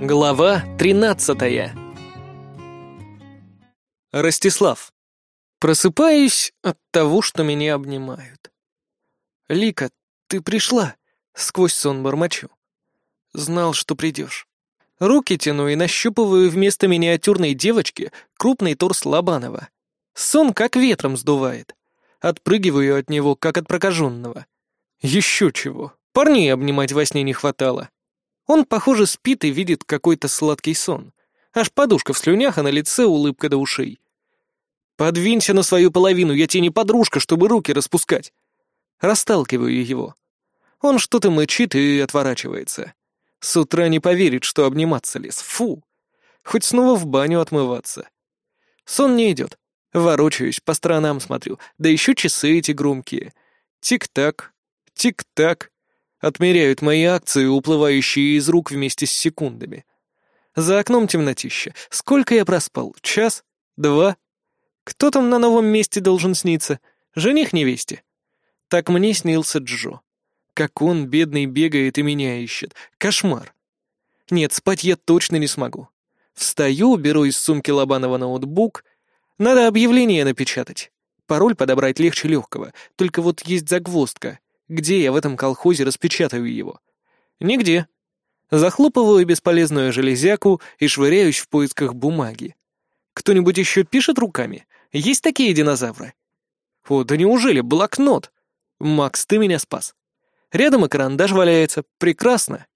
Глава 13 Ростислав. Просыпаюсь от того, что меня обнимают. «Лика, ты пришла?» — сквозь сон бормочу. «Знал, что придешь». Руки тяну и нащупываю вместо миниатюрной девочки крупный торс Лобанова. Сон как ветром сдувает. Отпрыгиваю от него, как от прокаженного. Еще чего. Парней обнимать во сне не хватало. Он, похоже, спит и видит какой-то сладкий сон. Аж подушка в слюнях, а на лице улыбка до ушей. «Подвинься на свою половину, я тебе не подружка, чтобы руки распускать». Расталкиваю его. Он что-то мычит и отворачивается. С утра не поверит, что обниматься лез. Фу! Хоть снова в баню отмываться. Сон не идет. Ворочаюсь, по сторонам смотрю. Да еще часы эти громкие. Тик-так, тик-так. Отмеряют мои акции, уплывающие из рук вместе с секундами. За окном темнотища. Сколько я проспал? Час? Два? Кто там на новом месте должен сниться? Жених невесте? Так мне снился Джо. Как он, бедный, бегает и меня ищет. Кошмар. Нет, спать я точно не смогу. Встаю, беру из сумки Лобанова ноутбук. Надо объявление напечатать. Пароль подобрать легче легкого, только вот есть загвоздка. Где я в этом колхозе распечатаю его? Нигде. Захлопываю бесполезную железяку и швыряюсь в поисках бумаги. Кто-нибудь еще пишет руками? Есть такие динозавры? О, да неужели блокнот? Макс, ты меня спас. Рядом и карандаш валяется. Прекрасно.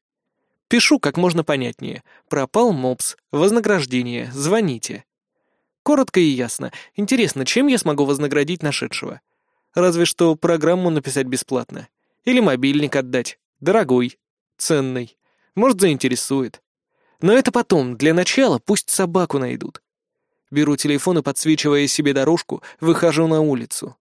Пишу как можно понятнее. Пропал мопс. Вознаграждение. Звоните. Коротко и ясно. Интересно, чем я смогу вознаградить нашедшего? Разве что программу написать бесплатно. Или мобильник отдать. Дорогой. Ценный. Может, заинтересует. Но это потом, для начала пусть собаку найдут. Беру телефон и, подсвечивая себе дорожку, выхожу на улицу.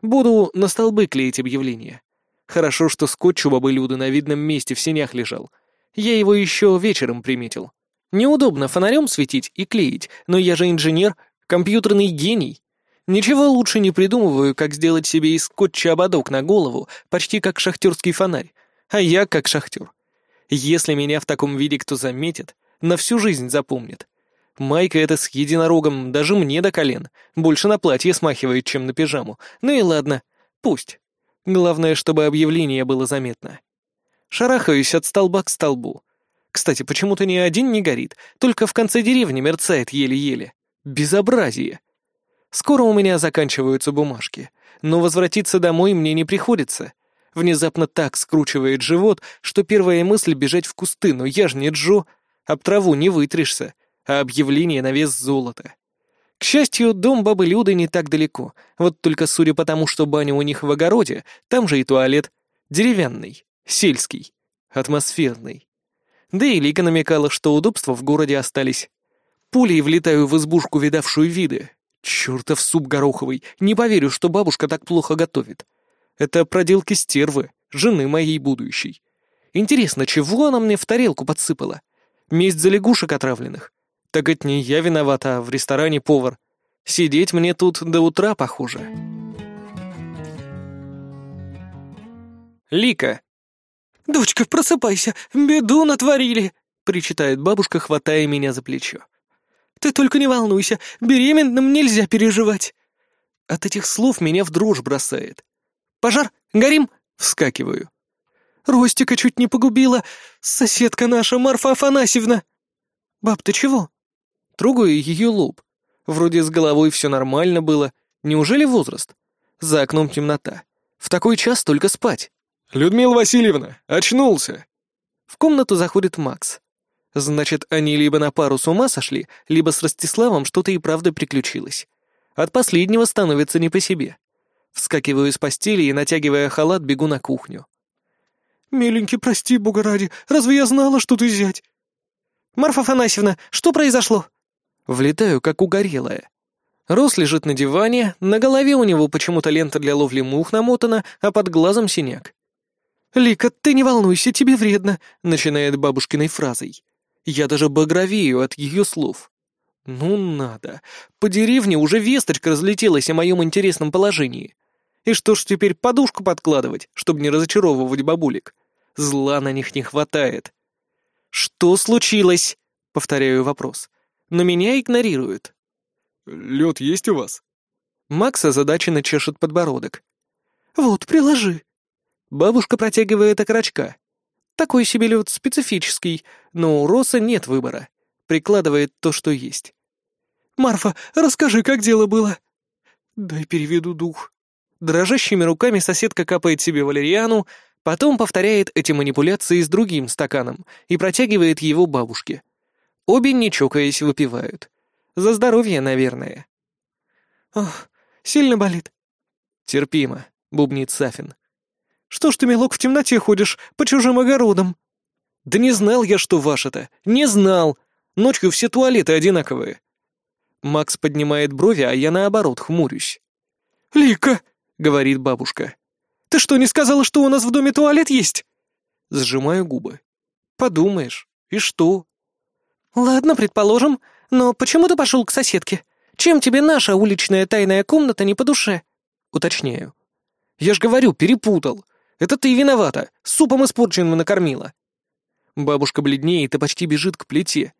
Буду на столбы клеить объявления. Хорошо, что скотч у бабы Люды на видном месте в сенях лежал. Я его еще вечером приметил. Неудобно фонарем светить и клеить, но я же инженер, компьютерный гений. Ничего лучше не придумываю, как сделать себе из скотча ободок на голову, почти как шахтерский фонарь. А я как шахтер. Если меня в таком виде кто заметит, на всю жизнь запомнит. Майка эта с единорогом даже мне до колен. Больше на платье смахивает, чем на пижаму. Ну и ладно, пусть. Главное, чтобы объявление было заметно. Шарахаюсь от столба к столбу. Кстати, почему-то ни один не горит, только в конце деревни мерцает еле-еле. Безобразие. Скоро у меня заканчиваются бумажки, но возвратиться домой мне не приходится. Внезапно так скручивает живот, что первая мысль бежать в кусты, но я ж не Джо. Об траву не вытрешься, а объявление на вес золота. К счастью, дом бабы Люды не так далеко, вот только судя по тому, что баня у них в огороде, там же и туалет. Деревянный, сельский, атмосферный. Да и Лика намекала, что удобства в городе остались. Пулей влетаю в избушку, видавшую виды, Чёртов суп гороховый. Не поверю, что бабушка так плохо готовит. Это проделки стервы, жены моей будущей. Интересно, чего она мне в тарелку подсыпала? Месть за лягушек отравленных. Так это не я виновата, а в ресторане повар. Сидеть мне тут до утра, похоже. Лика. «Дочка, просыпайся, беду натворили!» — причитает бабушка, хватая меня за плечо. Ты только не волнуйся, беременным нельзя переживать. От этих слов меня в дрожь бросает. Пожар? Горим? Вскакиваю. Ростика чуть не погубила. Соседка наша, Марфа Афанасьевна. Баб, ты чего? Трогаю ее лоб. Вроде с головой все нормально было. Неужели возраст? За окном темнота. В такой час только спать. «Людмила Васильевна, очнулся!» В комнату заходит Макс. Значит, они либо на пару с ума сошли, либо с Ростиславом что-то и правда приключилось. От последнего становится не по себе. Вскакиваю из постели и, натягивая халат, бегу на кухню. «Миленький, прости, бога ради, разве я знала, что ты зять?» «Марфа Афанасьевна, что произошло?» Влетаю, как угорелая. Рос лежит на диване, на голове у него почему-то лента для ловли мух намотана, а под глазом синяк. «Лика, ты не волнуйся, тебе вредно», — начинает бабушкиной фразой. Я даже багровею от ее слов. Ну надо. По деревне уже весточка разлетелась о моем интересном положении. И что ж теперь подушку подкладывать, чтобы не разочаровывать бабулек? Зла на них не хватает. Что случилось? — повторяю вопрос. Но меня игнорируют. «Лед есть у вас?» Макс озадаченно чешет подбородок. «Вот, приложи». Бабушка протягивает окорочка. Такой себе лед специфический, но у Роса нет выбора. Прикладывает то, что есть. «Марфа, расскажи, как дело было?» «Дай переведу дух». Дрожащими руками соседка капает себе валериану, потом повторяет эти манипуляции с другим стаканом и протягивает его бабушке. Обе, не чокаясь, выпивают. За здоровье, наверное. «Ох, сильно болит?» «Терпимо», — бубнит Сафин. «Что ж ты, милок, в темноте ходишь по чужим огородам?» «Да не знал я, что ваше-то! Не знал! Ночью все туалеты одинаковые!» Макс поднимает брови, а я наоборот хмурюсь. «Лика!» — говорит бабушка. «Ты что, не сказала, что у нас в доме туалет есть?» Сжимаю губы. «Подумаешь, и что?» «Ладно, предположим, но почему ты пошел к соседке? Чем тебе наша уличная тайная комната не по душе?» Уточняю. «Я ж говорю, перепутал. Это ты виновата, супом испорченным накормила». Бабушка бледнеет и почти бежит к плите.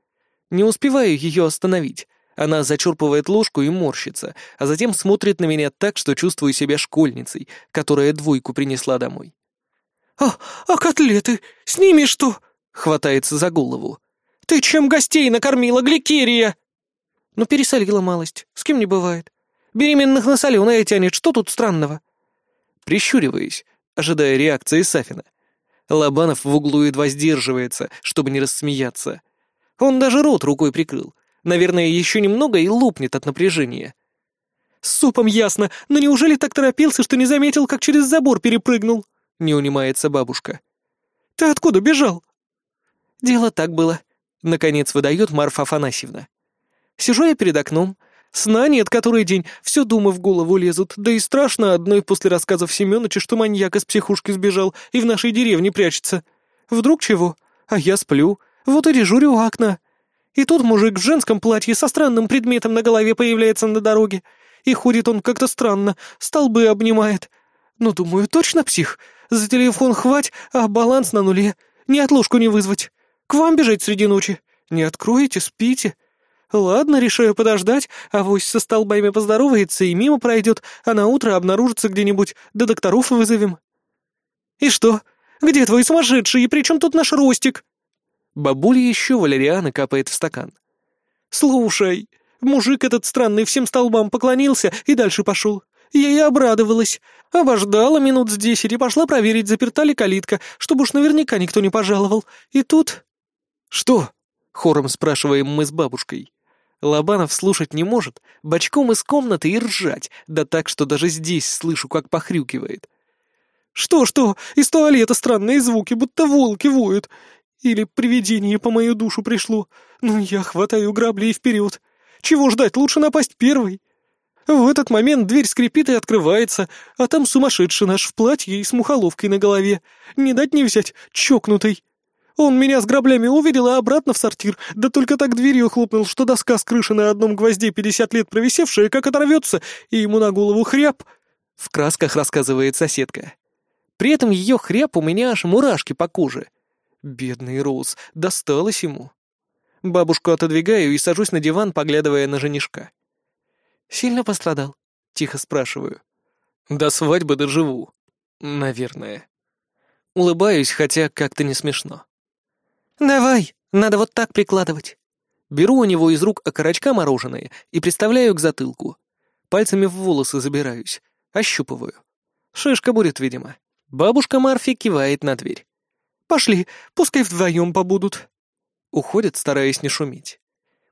Не успеваю ее остановить. Она зачерпывает ложку и морщится, а затем смотрит на меня так, что чувствую себя школьницей, которая двойку принесла домой. «А, а котлеты? С ними что?» — хватается за голову. «Ты чем гостей накормила, Гликерия?» «Ну, пересолила малость. С кем не бывает. Беременных на соленое тянет. Что тут странного?» Прищуриваясь, ожидая реакции Сафина. Лобанов в углу едва сдерживается, чтобы не рассмеяться. Он даже рот рукой прикрыл, Наверное, еще немного и лопнет от напряжения. «С супом ясно, но неужели так торопился, что не заметил, как через забор перепрыгнул?» — не унимается бабушка. «Ты откуда бежал?» «Дело так было», — наконец выдает Марфа Афанасьевна. «Сижу я перед окном. Сна нет, который день, все думы в голову лезут, да и страшно одной после рассказов Семёныча, что маньяк из психушки сбежал и в нашей деревне прячется. Вдруг чего? А я сплю, вот и дежурю у окна. И тут мужик в женском платье со странным предметом на голове появляется на дороге. И ходит он как-то странно, столбы обнимает. Ну, думаю, точно псих. За телефон хвать, а баланс на нуле. Ни отложку не вызвать. К вам бежать среди ночи. Не откроете, спите. Ладно, решаю подождать, а вось со столбами поздоровается и мимо пройдет, а на утро обнаружится где-нибудь, да докторов вызовем. И что? Где твой сумасшедший, и при чем тут наш Ростик? Бабуля еще валериана капает в стакан. «Слушай, мужик этот странный всем столбам поклонился и дальше пошел. Я и обрадовалась. Обождала минут с десять и пошла проверить, заперта ли калитка, чтобы уж наверняка никто не пожаловал. И тут...» «Что?» — хором спрашиваем мы с бабушкой. Лобанов слушать не может, бочком из комнаты и ржать, да так, что даже здесь слышу, как похрюкивает. «Что-что? Из туалета странные звуки, будто волки воют. Или привидение по мою душу пришло. Ну, я хватаю грабли и вперед. Чего ждать, лучше напасть первой. В этот момент дверь скрипит и открывается, а там сумасшедший наш в платье и с мухоловкой на голове. Не дать не взять, чокнутый. Он меня с граблями увидел, а обратно в сортир, да только так дверью хлопнул, что доска с крыши на одном гвозде пятьдесят лет провисевшая, как оторвется, и ему на голову хряб. В красках рассказывает соседка. При этом ее хряб у меня аж мурашки по коже. Бедный Роуз, досталось ему. Бабушку отодвигаю и сажусь на диван, поглядывая на женишка. «Сильно пострадал?» — тихо спрашиваю. «До свадьбы доживу. Наверное». Улыбаюсь, хотя как-то не смешно. «Давай, надо вот так прикладывать». Беру у него из рук окорочка мороженое и приставляю к затылку. Пальцами в волосы забираюсь, ощупываю. Шишка будет, видимо. Бабушка Марфи кивает на дверь. Пошли, пускай вдвоем побудут». Уходит, стараясь не шуметь.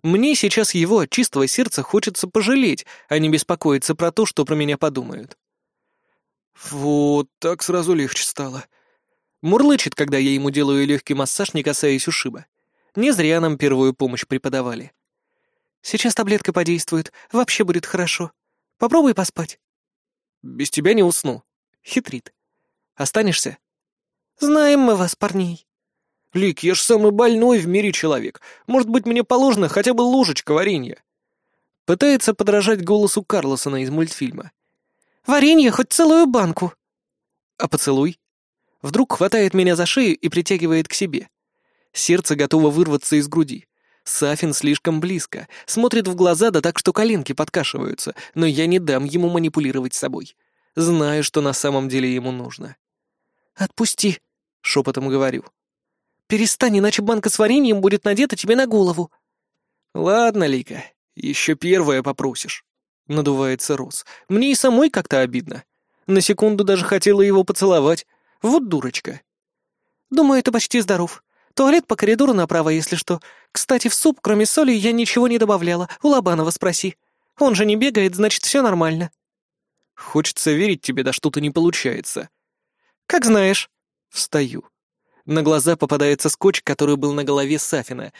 Мне сейчас его от чистого сердца хочется пожалеть, а не беспокоиться про то, что про меня подумают. Вот так сразу легче стало. Мурлычет, когда я ему делаю легкий массаж, не касаясь ушиба. Не зря нам первую помощь преподавали. Сейчас таблетка подействует, вообще будет хорошо. Попробуй поспать. Без тебя не усну. Хитрит. Останешься? Знаем мы вас, парней». «Лик, я ж самый больной в мире человек. Может быть, мне положено хотя бы ложечка варенья?» Пытается подражать голосу Карлосона из мультфильма. «Варенье хоть целую банку». «А поцелуй?» Вдруг хватает меня за шею и притягивает к себе. Сердце готово вырваться из груди. Сафин слишком близко, смотрит в глаза, да так, что коленки подкашиваются, но я не дам ему манипулировать собой. Знаю, что на самом деле ему нужно. «Отпусти», — шепотом говорю. «Перестань, иначе банка с вареньем будет надета тебе на голову». «Ладно, Лика, еще первое попросишь», — надувается Рос. «Мне и самой как-то обидно. На секунду даже хотела его поцеловать. Вот дурочка». «Думаю, ты почти здоров. Туалет по коридору направо, если что. Кстати, в суп, кроме соли, я ничего не добавляла. У Лобанова спроси. Он же не бегает, значит, все нормально». «Хочется верить тебе, да что-то не получается». «Как знаешь». Встаю. На глаза попадается скотч, который был на голове Сафина.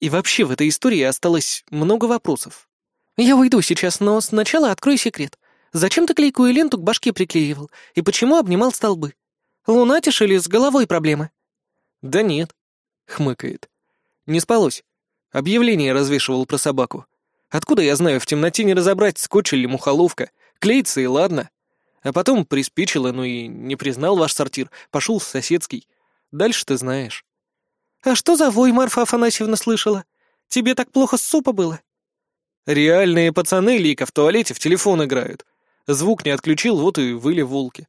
И вообще в этой истории осталось много вопросов. «Я уйду сейчас, но сначала открой секрет. Зачем ты клейкую ленту к башке приклеивал? И почему обнимал столбы? Лунатишь или с головой проблемы?» «Да нет», — хмыкает. «Не спалось. Объявление развешивал про собаку. Откуда я знаю, в темноте не разобрать, скотч или мухоловка. Клеится и ладно. А потом приспичило, ну и не признал ваш сортир, пошел в соседский. Дальше ты знаешь». «А что за вой Марфа Афанасьевна слышала? Тебе так плохо с супа было?» «Реальные пацаны, Лика, в туалете в телефон играют. Звук не отключил, вот и выли волки.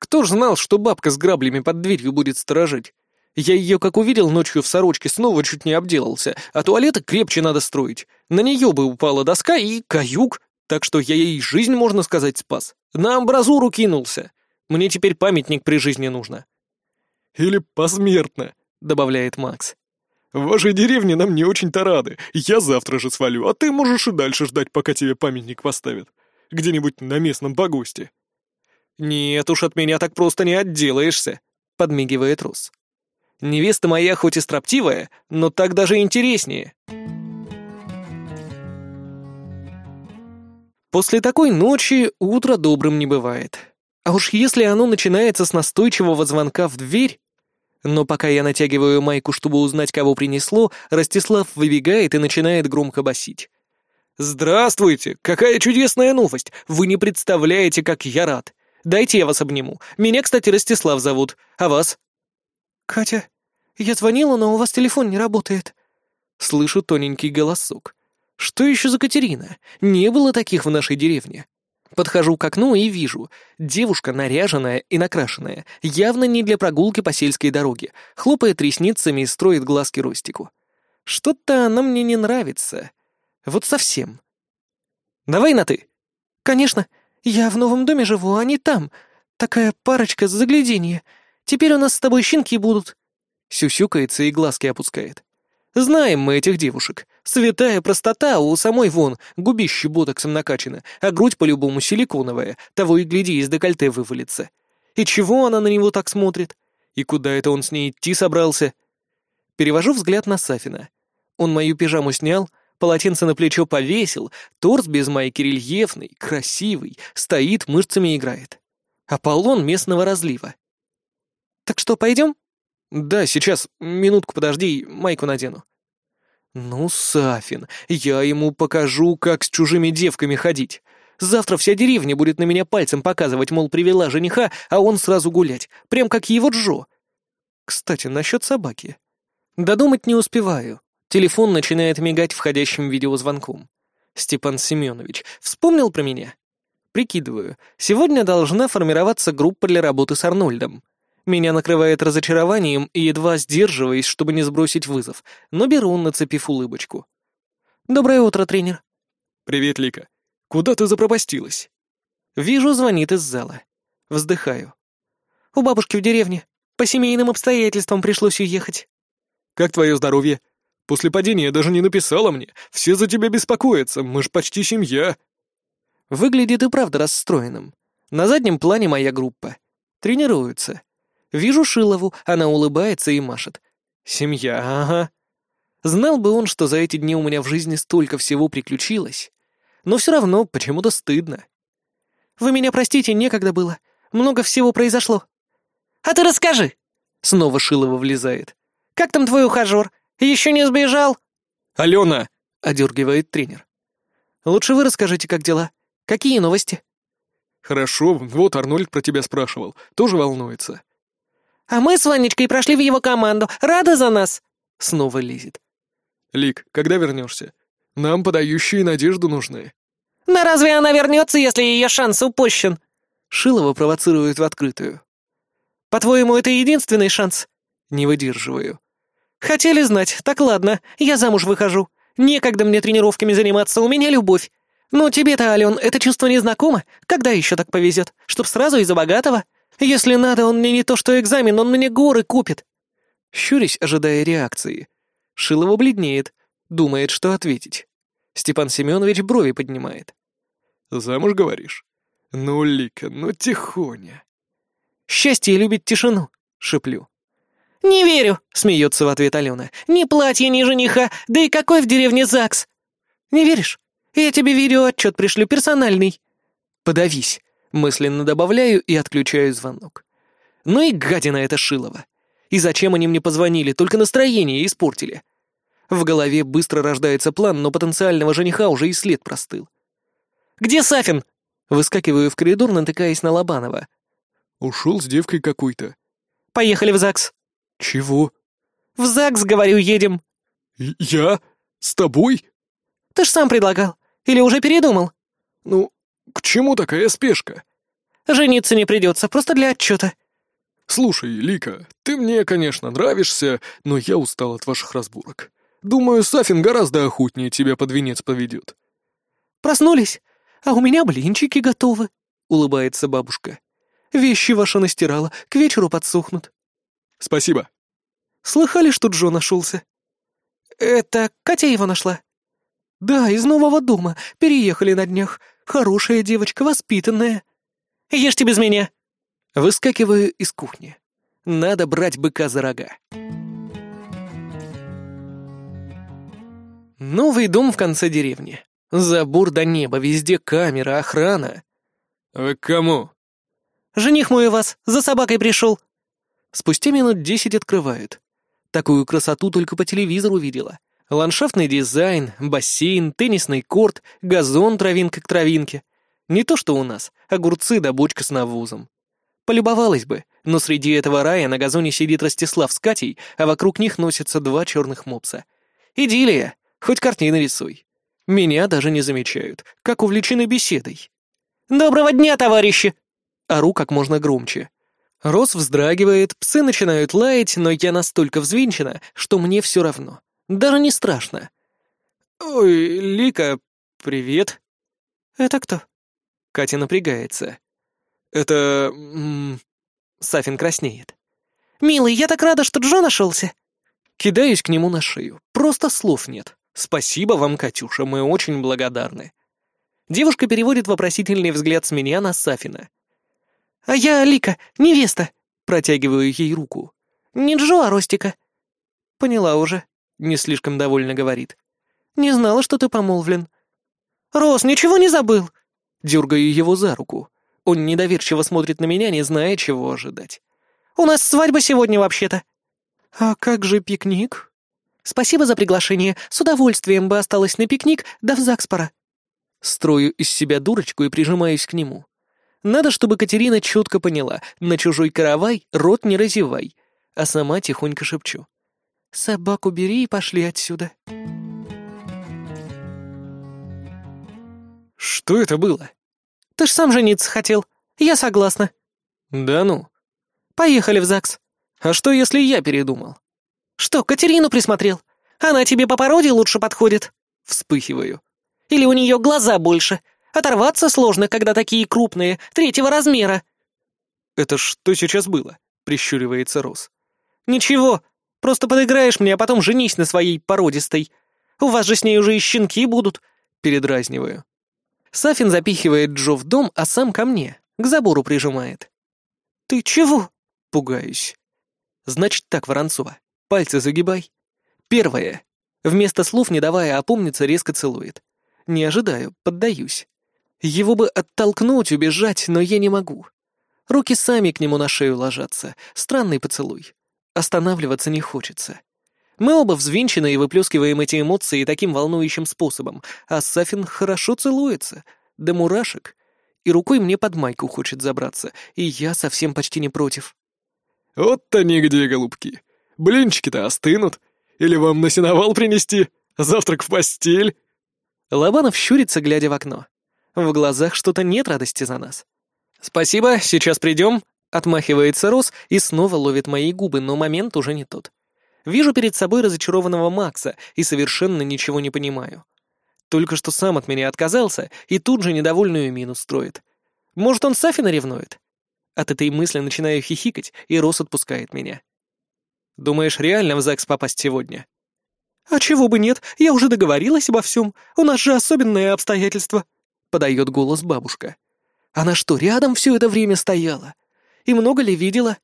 Кто ж знал, что бабка с граблями под дверью будет сторожить? Я ее, как увидел ночью в сорочке, снова чуть не обделался, а туалеты крепче надо строить. На нее бы упала доска и каюк, так что я ей жизнь, можно сказать, спас. На амбразуру кинулся. Мне теперь памятник при жизни нужно». «Или посмертно», — добавляет Макс. «В вашей деревне нам не очень-то рады. Я завтра же свалю, а ты можешь и дальше ждать, пока тебе памятник поставят. Где-нибудь на местном погосте». «Нет уж, от меня так просто не отделаешься», — подмигивает Рус. «Невеста моя хоть и строптивая, но так даже интереснее». После такой ночи утро добрым не бывает. А уж если оно начинается с настойчивого звонка в дверь... Но пока я натягиваю майку, чтобы узнать, кого принесло, Ростислав выбегает и начинает громко басить. «Здравствуйте! Какая чудесная новость! Вы не представляете, как я рад! Дайте я вас обниму. Меня, кстати, Ростислав зовут. А вас?» «Катя, я звонила, но у вас телефон не работает». Слышу тоненький голосок. «Что еще за Катерина? Не было таких в нашей деревне». Подхожу к окну и вижу. Девушка наряженная и накрашенная, явно не для прогулки по сельской дороге, хлопает ресницами и строит глазки Ростику. Что-то она мне не нравится. Вот совсем. «Давай на «ты». «Конечно. «Я в новом доме живу, а не там. Такая парочка с загляденья. Теперь у нас с тобой щенки будут». Сюсюкается и глазки опускает. «Знаем мы этих девушек. Святая простота, у самой вон, губище ботоксом накачано, а грудь по-любому силиконовая, того и гляди, из декольте вывалится. И чего она на него так смотрит? И куда это он с ней идти собрался?» Перевожу взгляд на Сафина. Он мою пижаму снял, полотенце на плечо повесил, торс без майки рельефный, красивый, стоит, мышцами играет. Аполлон местного разлива. «Так что, пойдем?» «Да, сейчас, минутку подожди, майку надену». «Ну, Сафин, я ему покажу, как с чужими девками ходить. Завтра вся деревня будет на меня пальцем показывать, мол, привела жениха, а он сразу гулять, прям как его Джо. Кстати, насчет собаки. Додумать не успеваю. Телефон начинает мигать входящим видеозвонком. Степан Семенович вспомнил про меня? Прикидываю, сегодня должна формироваться группа для работы с Арнольдом. Меня накрывает разочарованием и едва сдерживаясь, чтобы не сбросить вызов, но беру, нацепив улыбочку. «Доброе утро, тренер». «Привет, Лика. Куда ты запропастилась?» Вижу, звонит из зала. Вздыхаю. «У бабушки в деревне. По семейным обстоятельствам пришлось уехать». «Как твое здоровье?» После падения даже не написала мне. Все за тебя беспокоятся, мы ж почти семья». Выглядит и правда расстроенным. На заднем плане моя группа. Тренируются. Вижу Шилову, она улыбается и машет. Семья, ага. Знал бы он, что за эти дни у меня в жизни столько всего приключилось. Но все равно почему-то стыдно. «Вы меня простите, некогда было. Много всего произошло». «А ты расскажи!» Снова Шилова влезает. «Как там твой ухажер? Еще не сбежал?» «Алена!» — одергивает тренер. «Лучше вы расскажите, как дела. Какие новости?» «Хорошо, вот Арнольд про тебя спрашивал. Тоже волнуется». «А мы с Ванечкой прошли в его команду. Рада за нас?» Снова лезет. Лик, когда вернешься? Нам подающие надежду нужны». «Но разве она вернется, если ее шанс упущен?» Шилова провоцирует в открытую. «По-твоему, это единственный шанс?» Не выдерживаю. «Хотели знать, так ладно, я замуж выхожу. Некогда мне тренировками заниматься, у меня любовь. Ну, тебе-то, Ален, это чувство не знакомо? Когда еще так повезет? Чтоб сразу из-за богатого? Если надо, он мне не то что экзамен, он мне горы купит». Щурясь, ожидая реакции. Шилова бледнеет, думает, что ответить. Степан Семенович брови поднимает. «Замуж, говоришь? Ну, Лика, ну тихоня». «Счастье любит тишину», — шеплю. «Не верю», — смеется в ответ Алена. «Ни платья, ни жениха, да и какой в деревне ЗАГС?» «Не веришь? Я тебе видеоотчет пришлю, персональный». «Подавись», — мысленно добавляю и отключаю звонок. «Ну и гадина эта Шилова. И зачем они мне позвонили, только настроение испортили?» В голове быстро рождается план, но потенциального жениха уже и след простыл. «Где Сафин?» Выскакиваю в коридор, натыкаясь на Лобанова. «Ушел с девкой какой-то». «Поехали в ЗАГС». «Чего?» «В ЗАГС, говорю, едем». «Я? С тобой?» «Ты ж сам предлагал. Или уже передумал?» «Ну, к чему такая спешка?» «Жениться не придется, просто для отчета». «Слушай, Лика, ты мне, конечно, нравишься, но я устал от ваших разборок. Думаю, Сафин гораздо охотнее тебя под венец поведет». «Проснулись, а у меня блинчики готовы», — улыбается бабушка. «Вещи ваши настирала, к вечеру подсохнут». «Спасибо». «Слыхали, что Джо нашелся?» «Это Катя его нашла?» «Да, из нового дома. Переехали на днях. Хорошая девочка, воспитанная». «Ешьте без меня». Выскакиваю из кухни. Надо брать быка за рога. Новый дом в конце деревни. Забор до неба, везде камера, охрана. «Вы к кому?» «Жених мой у вас, за собакой пришел». Спустя минут десять открывают. Такую красоту только по телевизору видела. Ландшафтный дизайн, бассейн, теннисный корт, газон травинка к травинке. Не то что у нас, огурцы да бочка с навозом. Полюбовалась бы, но среди этого рая на газоне сидит Ростислав с Катей, а вокруг них носятся два черных мопса. Идиллия, хоть картины рисуй. Меня даже не замечают, как увлечены беседой. «Доброго дня, товарищи!» Ору как можно громче. Рос вздрагивает, псы начинают лаять, но я настолько взвинчена, что мне все равно. Даже не страшно. «Ой, Лика, привет». «Это кто?» Катя напрягается. «Это... Сафин краснеет. «Милый, я так рада, что Джо нашелся!» Кидаюсь к нему на шею. Просто слов нет. «Спасибо вам, Катюша, мы очень благодарны». Девушка переводит вопросительный взгляд с меня на Сафина. «А я Лика, невеста!» Протягиваю ей руку. «Не Джо, а Ростика». «Поняла уже», — не слишком довольно говорит. «Не знала, что ты помолвлен». «Рос, ничего не забыл?» Дергаю его за руку. Он недоверчиво смотрит на меня, не зная, чего ожидать. «У нас свадьба сегодня вообще-то». «А как же пикник?» «Спасибо за приглашение. С удовольствием бы осталась на пикник, да в ЗАГС пора». Строю из себя дурочку и прижимаюсь к нему. Надо, чтобы Катерина четко поняла, на чужой каравай рот не разевай, а сама тихонько шепчу. «Собаку бери и пошли отсюда». «Что это было?» Ты ж сам жениться хотел. Я согласна». «Да ну». «Поехали в ЗАГС». «А что, если я передумал?» «Что, Катерину присмотрел? Она тебе по породе лучше подходит». Вспыхиваю. «Или у нее глаза больше? Оторваться сложно, когда такие крупные, третьего размера». «Это что сейчас было?» — прищуривается Рос. «Ничего, просто подыграешь мне, а потом женись на своей породистой. У вас же с ней уже и щенки будут», — передразниваю. Сафин запихивает Джо в дом, а сам ко мне, к забору прижимает. «Ты чего?» — пугаюсь. «Значит так, Воронцова, пальцы загибай. Первое. Вместо слов, не давая опомниться, резко целует. Не ожидаю, поддаюсь. Его бы оттолкнуть, убежать, но я не могу. Руки сами к нему на шею ложатся. Странный поцелуй. Останавливаться не хочется. Мы оба взвинчены и выплескиваем эти эмоции таким волнующим способом, а Сафин хорошо целуется, до мурашек. И рукой мне под майку хочет забраться, и я совсем почти не против. «Вот-то нигде, голубки. Блинчики-то остынут. Или вам на сеновал принести?» Завтрак в постель?» Лобанов щурится, глядя в окно. В глазах что-то нет радости за нас. «Спасибо, сейчас придем», — отмахивается Рос и снова ловит мои губы, но момент уже не тот. Вижу перед собой разочарованного Макса и совершенно ничего не понимаю. Только что сам от меня отказался и тут же недовольную мину строит. Может, он Сафина ревнует? От этой мысли начинаю хихикать, и Рос отпускает меня. «Думаешь, реально в ЗАГС попасть сегодня?» «А чего бы нет, я уже договорилась обо всем, у нас же особенные обстоятельства», — подает голос бабушка. «Она что, рядом все это время стояла? И много ли видела?»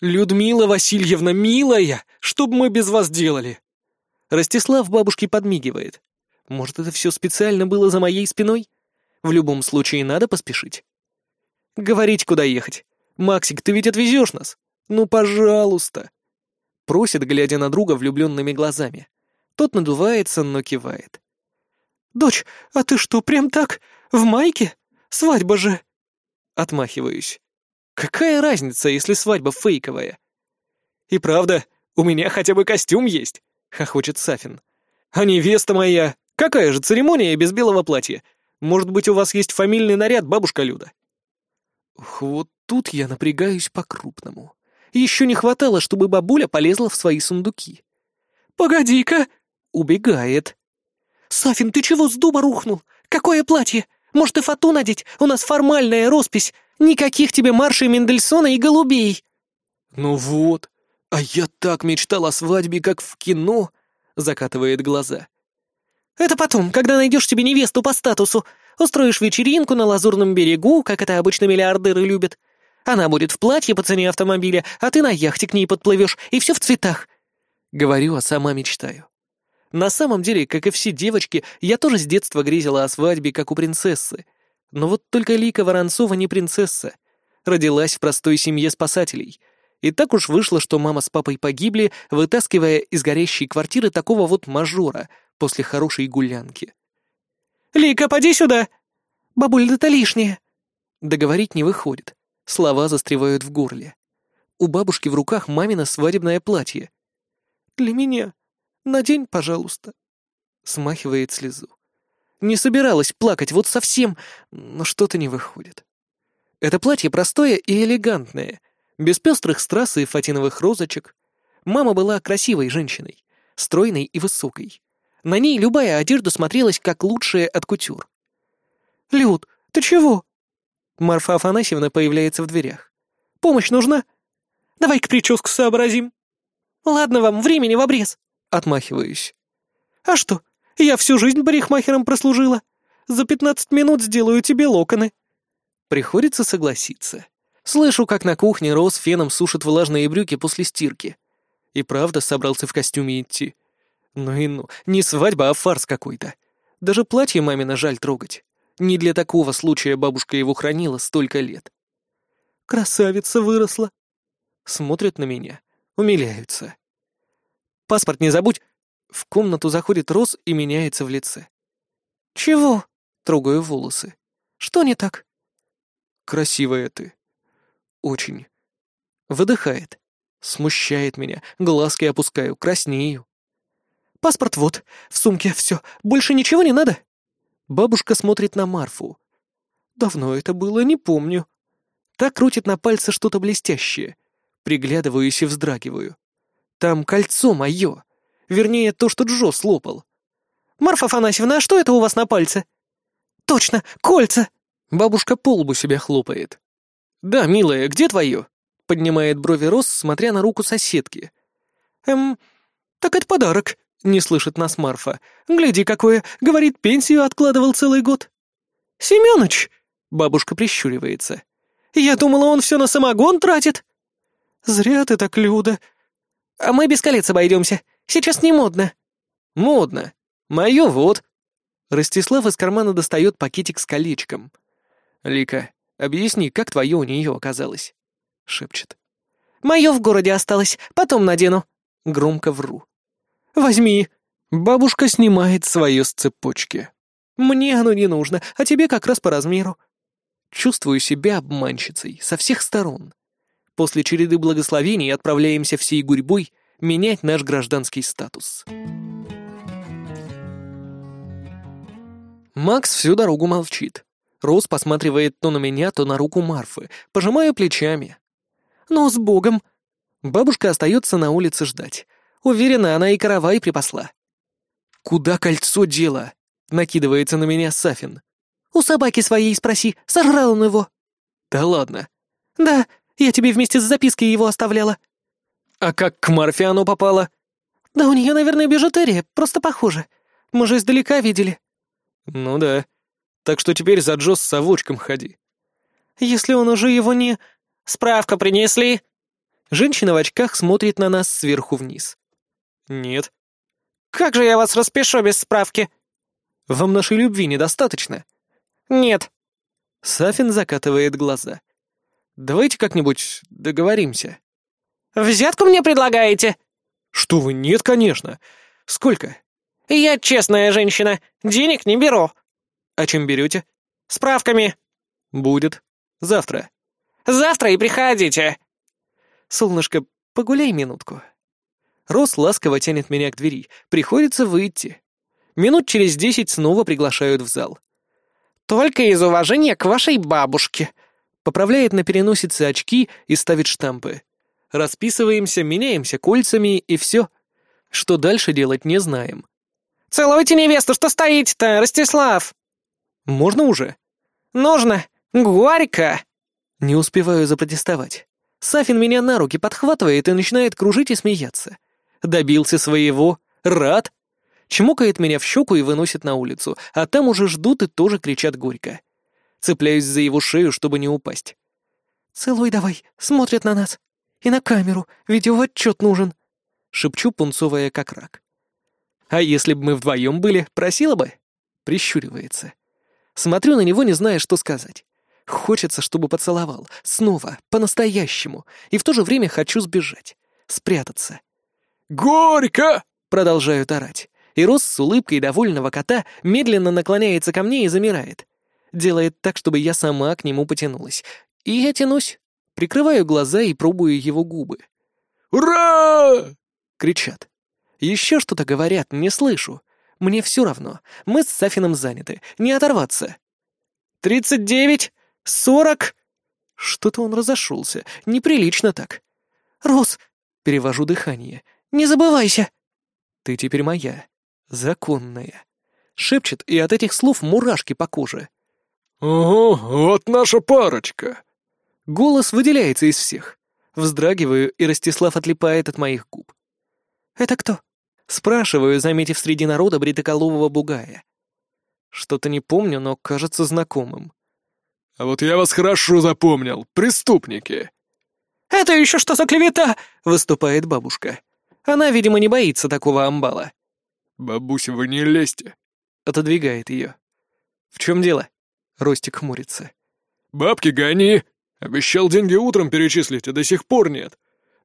«Людмила Васильевна, милая, что бы мы без вас делали?» Ростислав бабушке подмигивает. «Может, это все специально было за моей спиной? В любом случае, надо поспешить». «Говорить, куда ехать. Максик, ты ведь отвезешь нас? Ну, пожалуйста!» Просит, глядя на друга влюбленными глазами. Тот надувается, но кивает. «Дочь, а ты что, прям так? В майке? Свадьба же!» Отмахиваюсь. «Какая разница, если свадьба фейковая?» «И правда, у меня хотя бы костюм есть», — хохочет Сафин. «А невеста моя, какая же церемония без белого платья? Может быть, у вас есть фамильный наряд, бабушка Люда?» Ух, вот тут я напрягаюсь по-крупному. Еще не хватало, чтобы бабуля полезла в свои сундуки. «Погоди-ка!» Убегает. «Сафин, ты чего с дуба рухнул? Какое платье? Может, и фату надеть? У нас формальная роспись. Никаких тебе маршей Мендельсона и голубей!» «Ну вот, а я так мечтал о свадьбе, как в кино!» — закатывает глаза. «Это потом, когда найдешь себе невесту по статусу. Устроишь вечеринку на Лазурном берегу, как это обычно миллиардеры любят. Она будет в платье по цене автомобиля, а ты на яхте к ней подплывешь, и все в цветах». Говорю, а сама мечтаю. На самом деле, как и все девочки, я тоже с детства грезила о свадьбе, как у принцессы. Но вот только Лика Воронцова не принцесса. Родилась в простой семье спасателей. И так уж вышло, что мама с папой погибли, вытаскивая из горящей квартиры такого вот мажора после хорошей гулянки. «Лика, поди сюда!» «Бабуль, это лишнее!» Договорить не выходит. Слова застревают в горле. У бабушки в руках мамино свадебное платье. «Для меня. Надень, пожалуйста». Смахивает слезу. Не собиралась плакать, вот совсем, но что-то не выходит. Это платье простое и элегантное, без пестрых страз и фатиновых розочек. Мама была красивой женщиной, стройной и высокой. На ней любая одежда смотрелась как лучшая от кутюр. «Люд, ты чего?» Марфа Афанасьевна появляется в дверях. «Помощь нужна?» «Давай-ка прическу сообразим». «Ладно вам, времени в обрез». Отмахиваюсь. «А что, я всю жизнь парикмахером прослужила. За пятнадцать минут сделаю тебе локоны». Приходится согласиться. Слышу, как на кухне Рос феном сушит влажные брюки после стирки. И правда собрался в костюме идти. Ну и ну, не свадьба, а фарс какой-то. Даже платье мамина жаль трогать. Не для такого случая бабушка его хранила столько лет. «Красавица выросла!» Смотрят на меня, умиляются. «Паспорт не забудь!» В комнату заходит Рос и меняется в лице. «Чего?» — трогаю волосы. «Что не так?» «Красивая ты. Очень». Выдыхает. Смущает меня. Глазки опускаю, краснею. «Паспорт вот, в сумке, все. Больше ничего не надо?» Бабушка смотрит на Марфу. «Давно это было, не помню». Так крутит на пальце что-то блестящее. Приглядываюсь и вздрагиваю. Там кольцо мое. Вернее, то, что Джо слопал. «Марфа Афанасьевна, а что это у вас на пальце?» «Точно, кольца!» Бабушка по лбу себя хлопает. «Да, милая, где твое?» Поднимает брови Рос, смотря на руку соседки. «Эм, так это подарок», — не слышит нас Марфа. «Гляди, какое! Говорит, пенсию откладывал целый год». «Семёныч!» — бабушка прищуривается. «Я думала, он все на самогон тратит». «Зря ты так, Люда». «А мы без колец обойдемся. Сейчас не модно». «Модно. Мое вот». Ростислав из кармана достает пакетик с колечком. «Лика, объясни, как твое у нее оказалось?» — шепчет. «Мое в городе осталось, потом надену». Громко вру. «Возьми». Бабушка снимает свое с цепочки. «Мне оно не нужно, а тебе как раз по размеру». Чувствую себя обманщицей со всех сторон. После череды благословений отправляемся всей гурьбой менять наш гражданский статус. Макс всю дорогу молчит. Рос посматривает то на меня, то на руку Марфы, пожимая плечами. «Ну, с Богом!» Бабушка остается на улице ждать. Уверена, она и каравай припасла. «Куда кольцо дело?» — накидывается на меня Сафин. «У собаки своей спроси, сожрал он его». «Да ладно». «Да, я тебе вместе с запиской его оставляла». «А как к Марфе оно попало?» «Да у нее, наверное, бижутерия, просто похоже. Мы же издалека видели». «Ну да. Так что теперь за Джо с совочком ходи». «Если он уже его не...» «Справка принесли?» Женщина в очках смотрит на нас сверху вниз. «Нет». «Как же я вас распишу без справки?» «Вам нашей любви недостаточно?» «Нет». Сафин закатывает глаза. «Давайте как-нибудь договоримся». «Взятку мне предлагаете?» «Что вы, нет, конечно. Сколько?» «Я честная женщина. Денег не беру». «А чем берете?» «Справками». «Будет. Завтра». «Завтра и приходите». «Солнышко, погуляй минутку». Рос ласково тянет меня к двери. Приходится выйти. Минут через десять снова приглашают в зал. «Только из уважения к вашей бабушке», — поправляет на переносице очки и ставит штампы. Расписываемся, меняемся кольцами и все. Что дальше делать, не знаем. «Целуйте невесту, что стоите-то, Ростислав!» «Можно уже?» «Нужно! Горько!» Не успеваю запротестовать. Сафин меня на руки подхватывает и начинает кружить и смеяться. Добился своего, рад. Чмокает меня в щеку и выносит на улицу, а там уже ждут и тоже кричат горько. Цепляюсь за его шею, чтобы не упасть. «Целуй давай, смотрят на нас. И на камеру, видеоотчет нужен», — шепчу, пунцовая как рак. «А если бы мы вдвоем были, просила бы?» — прищуривается. Смотрю на него, не зная, что сказать. Хочется, чтобы поцеловал. Снова, по-настоящему. И в то же время хочу сбежать. Спрятаться. «Горько!» — продолжают орать. И Рос с улыбкой довольного кота медленно наклоняется ко мне и замирает. Делает так, чтобы я сама к нему потянулась. И я тянусь. Прикрываю глаза и пробую его губы. «Ура!» — кричат. Еще что-то говорят, не слышу. Мне все равно. Мы с Сафином заняты. Не оторваться. «Тридцать девять! Сорок!» Что-то он разошелся. Неприлично так. «Рос!» — перевожу дыхание. «Не забывайся!» «Ты теперь моя. Законная». Шепчет, и от этих слов мурашки по коже. «Ого, вот наша парочка!» Голос выделяется из всех. Вздрагиваю, и Ростислав отлипает от моих губ. «Это кто?» Спрашиваю, заметив среди народа бритоколового бугая. Что-то не помню, но кажется знакомым. «А вот я вас хорошо запомнил, преступники!» «Это еще что за клевета?» — выступает бабушка. Она, видимо, не боится такого амбала. «Бабуся, вы не лезьте!» — отодвигает ее. «В чем дело?» — Ростик хмурится. «Бабки гони! Обещал деньги утром перечислить, а до сих пор нет.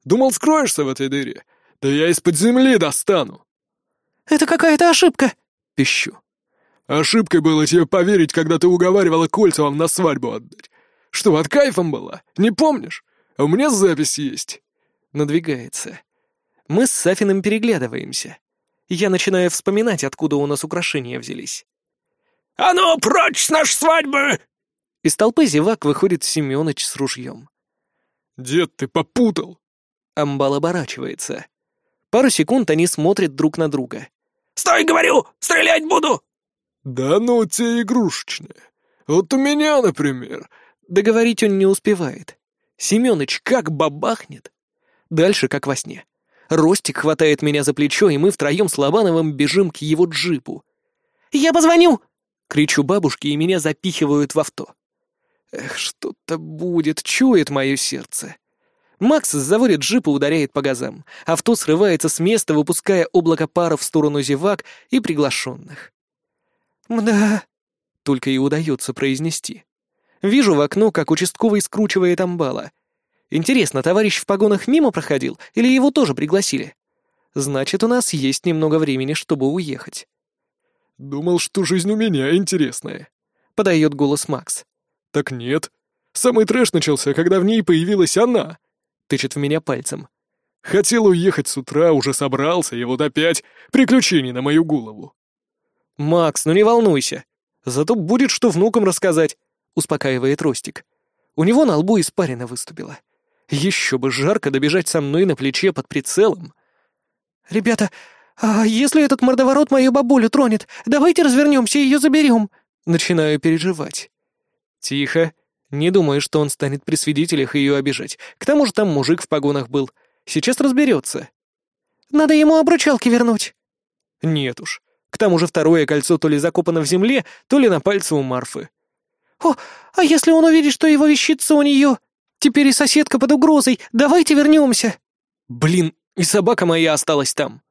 Думал, скроешься в этой дыре. Да я из-под земли достану!» «Это какая-то ошибка!» — пищу. «Ошибкой было тебе поверить, когда ты уговаривала кольца вам на свадьбу отдать. Что, от кайфом была? Не помнишь? А у меня запись есть». Надвигается. Мы с Сафиным переглядываемся. Я начинаю вспоминать, откуда у нас украшения взялись. «А ну, прочь с нашей свадьбы!» Из толпы зевак выходит Семёныч с ружьем. «Дед, ты попутал!» Амбал оборачивается. Пару секунд они смотрят друг на друга. «Стой, говорю! Стрелять буду!» «Да ну тебе игрушечная. Вот у меня, например...» Договорить он не успевает. Семёныч как бабахнет. Дальше как во сне. Ростик хватает меня за плечо, и мы втроем с Лобановым бежим к его джипу. «Я позвоню!» — кричу бабушке, и меня запихивают в авто. Эх, что-то будет, чует мое сердце. Макс заводит джип и ударяет по газам. Авто срывается с места, выпуская облако пара в сторону зевак и приглашенных. «Мда...» — только и удается произнести. Вижу в окно, как участковый скручивает амбала. Интересно, товарищ в погонах мимо проходил или его тоже пригласили? Значит, у нас есть немного времени, чтобы уехать. «Думал, что жизнь у меня интересная», — подает голос Макс. «Так нет. Самый трэш начался, когда в ней появилась она тычет в меня пальцем. «Хотел уехать с утра, уже собрался, и вот опять приключений на мою голову». «Макс, ну не волнуйся!» Зато будет что внукам рассказать, успокаивает Ростик. У него на лбу испарина выступила. Еще бы жарко добежать со мной на плече под прицелом. «Ребята, а если этот мордоворот мою бабулю тронет, давайте развернемся и ее заберем!» Начинаю переживать. «Тихо. Не думаю, что он станет при свидетелях ее обижать. К тому же там мужик в погонах был. Сейчас разберется». «Надо ему обручалки вернуть». «Нет уж. К тому же второе кольцо то ли закопано в земле, то ли на пальце у Марфы». «О, а если он увидит, что его вещица у нее? Теперь и соседка под угрозой. Давайте вернемся». «Блин, и собака моя осталась там».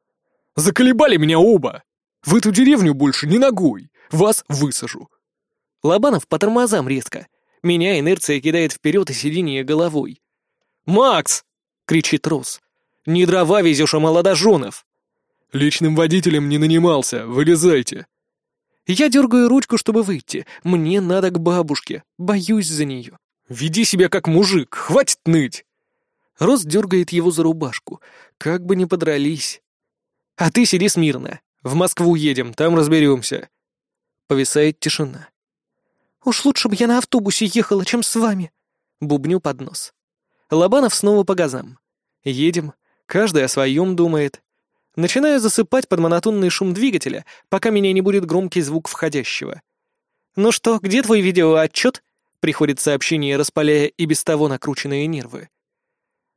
«Заколебали меня оба! В эту деревню больше не ногой. Вас высажу». Лобанов по тормозам резко. Меня инерция кидает вперед и сиденье головой. «Макс!» — кричит Рос. «Не дрова везешь, а молодоженов!» «Личным водителем не нанимался, вылезайте!» Я дергаю ручку, чтобы выйти. Мне надо к бабушке. Боюсь за нее. «Веди себя как мужик, хватит ныть!» Рос дергает его за рубашку. Как бы не подрались. «А ты сиди смирно. В Москву едем, там разберемся». Повисает тишина. «Уж лучше бы я на автобусе ехала, чем с вами», — бубню под нос. Лобанов снова по газам. Едем, каждый о своем думает. Начинаю засыпать под монотонный шум двигателя, пока меня не будет громкий звук входящего. «Ну что, где твой видеоотчет?» — приходит сообщение, распаляя и без того накрученные нервы.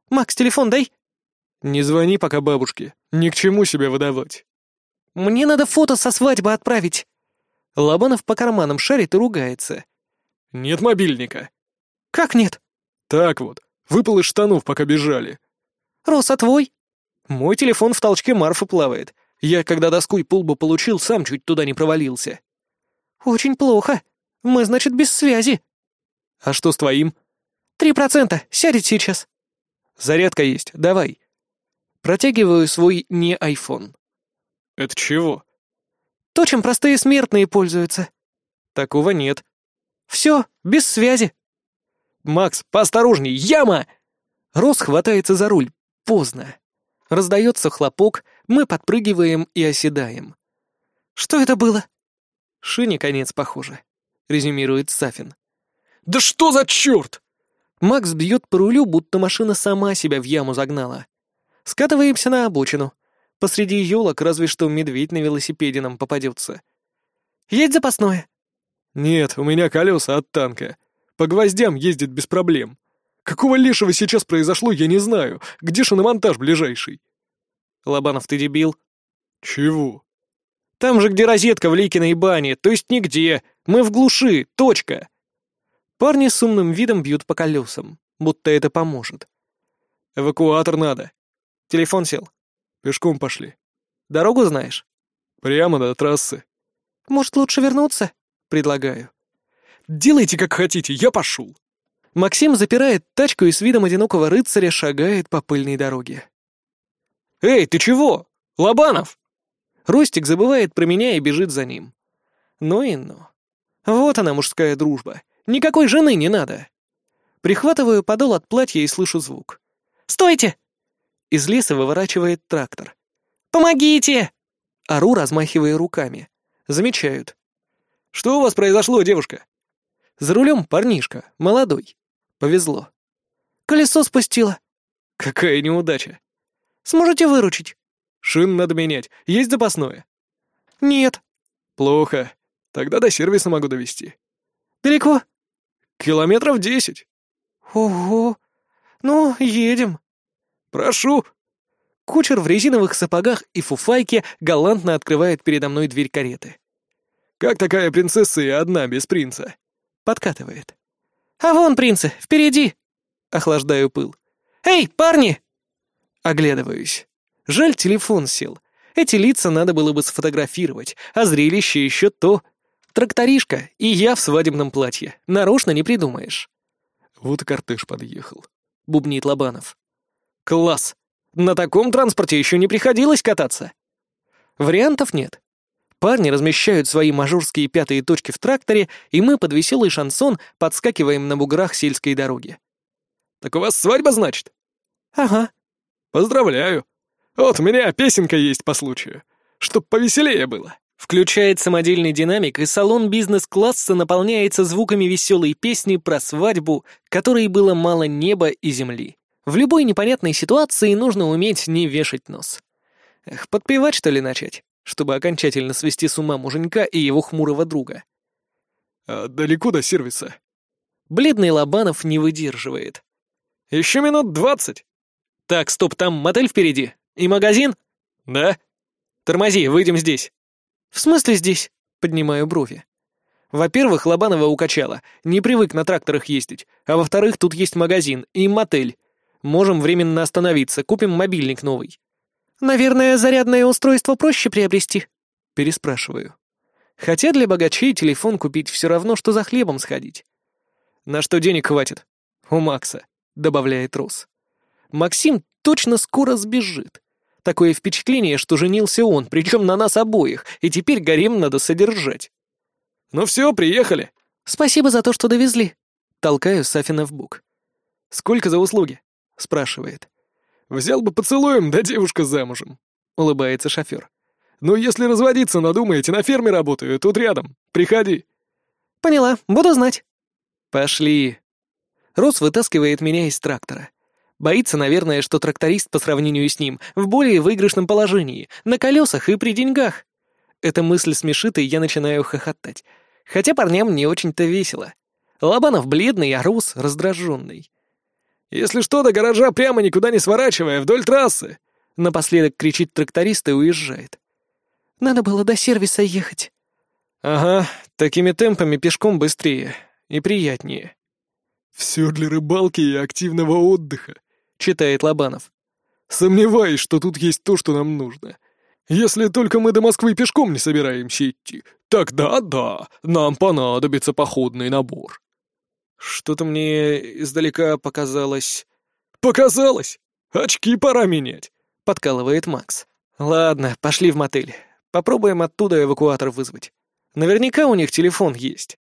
«Макс, телефон дай!» «Не звони пока бабушке. Ни к чему себя выдавать». «Мне надо фото со свадьбы отправить». Лобанов по карманам шарит и ругается. «Нет мобильника». «Как нет?» «Так вот, выпал из штанов, пока бежали». «Рос, а твой?» «Мой телефон в толчке Марфы плавает. Я, когда доску и пулбу получил, сам чуть туда не провалился». «Очень плохо. Мы, значит, без связи». «А что с твоим?» «Три процента. Сядет сейчас». «Зарядка есть. Давай». Протягиваю свой не айфон. «Это чего?» То, чем простые смертные пользуются. Такого нет. Все, без связи. Макс, поосторожней, яма! Рос хватается за руль. Поздно. Раздается хлопок, мы подпрыгиваем и оседаем. Что это было? Шине конец, похоже, резюмирует Сафин. Да что за черт? Макс бьет по рулю, будто машина сама себя в яму загнала. Скатываемся на обочину. Посреди елок разве что медведь на велосипеде нам попадется. Есть запасное? Нет, у меня колеса от танка. По гвоздям ездит без проблем. Какого лешего сейчас произошло, я не знаю. Где шиномонтаж ближайший? Лобанов, ты дебил. Чего? Там же, где розетка в Ликиной бане, то есть нигде. Мы в глуши, точка. Парни с умным видом бьют по колесам, будто это поможет. Эвакуатор надо. Телефон сел. Пешком пошли. Дорогу знаешь? Прямо до трассы. Может, лучше вернуться? Предлагаю. Делайте, как хотите, я пошел. Максим запирает тачку и с видом одинокого рыцаря шагает по пыльной дороге. «Эй, ты чего? Лобанов!» Ростик забывает про меня и бежит за ним. Ну и ну. Вот она, мужская дружба. Никакой жены не надо. Прихватываю подол от платья и слышу звук. «Стойте!» Из леса выворачивает трактор. «Помогите!» Ору, размахивая руками. Замечают. «Что у вас произошло, девушка?» За рулем парнишка, молодой. Повезло. «Колесо спустило». «Какая неудача!» «Сможете выручить?» «Шин надо менять. Есть запасное?» «Нет». «Плохо. Тогда до сервиса могу довести. «Далеко?» «Километров десять». «Ого! Ну, едем». «Прошу». Кучер в резиновых сапогах и фуфайке галантно открывает передо мной дверь кареты. «Как такая принцесса и одна без принца?» Подкатывает. «А вон принцы, впереди!» Охлаждаю пыл. «Эй, парни!» Оглядываюсь. Жаль, телефон сел. Эти лица надо было бы сфотографировать, а зрелище еще то. Тракторишка и я в свадебном платье. Нарочно не придумаешь. Вот и кортеж подъехал. Бубнит Лобанов. Класс! На таком транспорте еще не приходилось кататься. Вариантов нет. Парни размещают свои мажорские пятые точки в тракторе, и мы под веселый шансон подскакиваем на буграх сельской дороги. «Так у вас свадьба, значит?» «Ага». «Поздравляю. Вот у меня песенка есть по случаю. Чтоб повеселее было. Включает самодельный динамик, и салон бизнес-класса наполняется звуками веселой песни про свадьбу, которой было мало неба и земли. В любой непонятной ситуации нужно уметь не вешать нос. Эх, подпевать что ли начать, чтобы окончательно свести с ума муженька и его хмурого друга? «А далеко до сервиса?» Бледный Лобанов не выдерживает. «Еще минут двадцать». «Так, стоп, там мотель впереди. И магазин?» «Да». «Тормози, выйдем здесь». «В смысле здесь?» — поднимаю брови. Во-первых, Лобанова укачала. Не привык на тракторах ездить. А во-вторых, тут есть магазин и мотель. Можем временно остановиться, купим мобильник новый. «Наверное, зарядное устройство проще приобрести?» Переспрашиваю. Хотя для богачей телефон купить все равно, что за хлебом сходить. «На что денег хватит?» «У Макса», — добавляет Рос. «Максим точно скоро сбежит. Такое впечатление, что женился он, причем на нас обоих, и теперь гарем надо содержать». «Ну все, приехали». «Спасибо за то, что довезли». Толкаю Сафина в бок. «Сколько за услуги?» — спрашивает. «Взял бы поцелуем, да девушка замужем», — улыбается шофер. «Ну, если разводиться надумаете, на ферме работаю, тут рядом. Приходи». «Поняла, буду знать». «Пошли». Рос вытаскивает меня из трактора. Боится, наверное, что тракторист по сравнению с ним в более выигрышном положении, на колесах и при деньгах. Эта мысль смешит, и я начинаю хохотать. Хотя парням не очень-то весело. Лобанов бледный, а Рус раздраженный. «Если что, до гаража прямо никуда не сворачивая, вдоль трассы!» Напоследок кричит тракторист и уезжает. «Надо было до сервиса ехать». «Ага, такими темпами пешком быстрее и приятнее». «Все для рыбалки и активного отдыха», — читает Лобанов. «Сомневаюсь, что тут есть то, что нам нужно. Если только мы до Москвы пешком не собираемся идти, тогда да, нам понадобится походный набор». Что-то мне издалека показалось... Показалось? Очки пора менять, подкалывает Макс. Ладно, пошли в мотель. Попробуем оттуда эвакуатор вызвать. Наверняка у них телефон есть.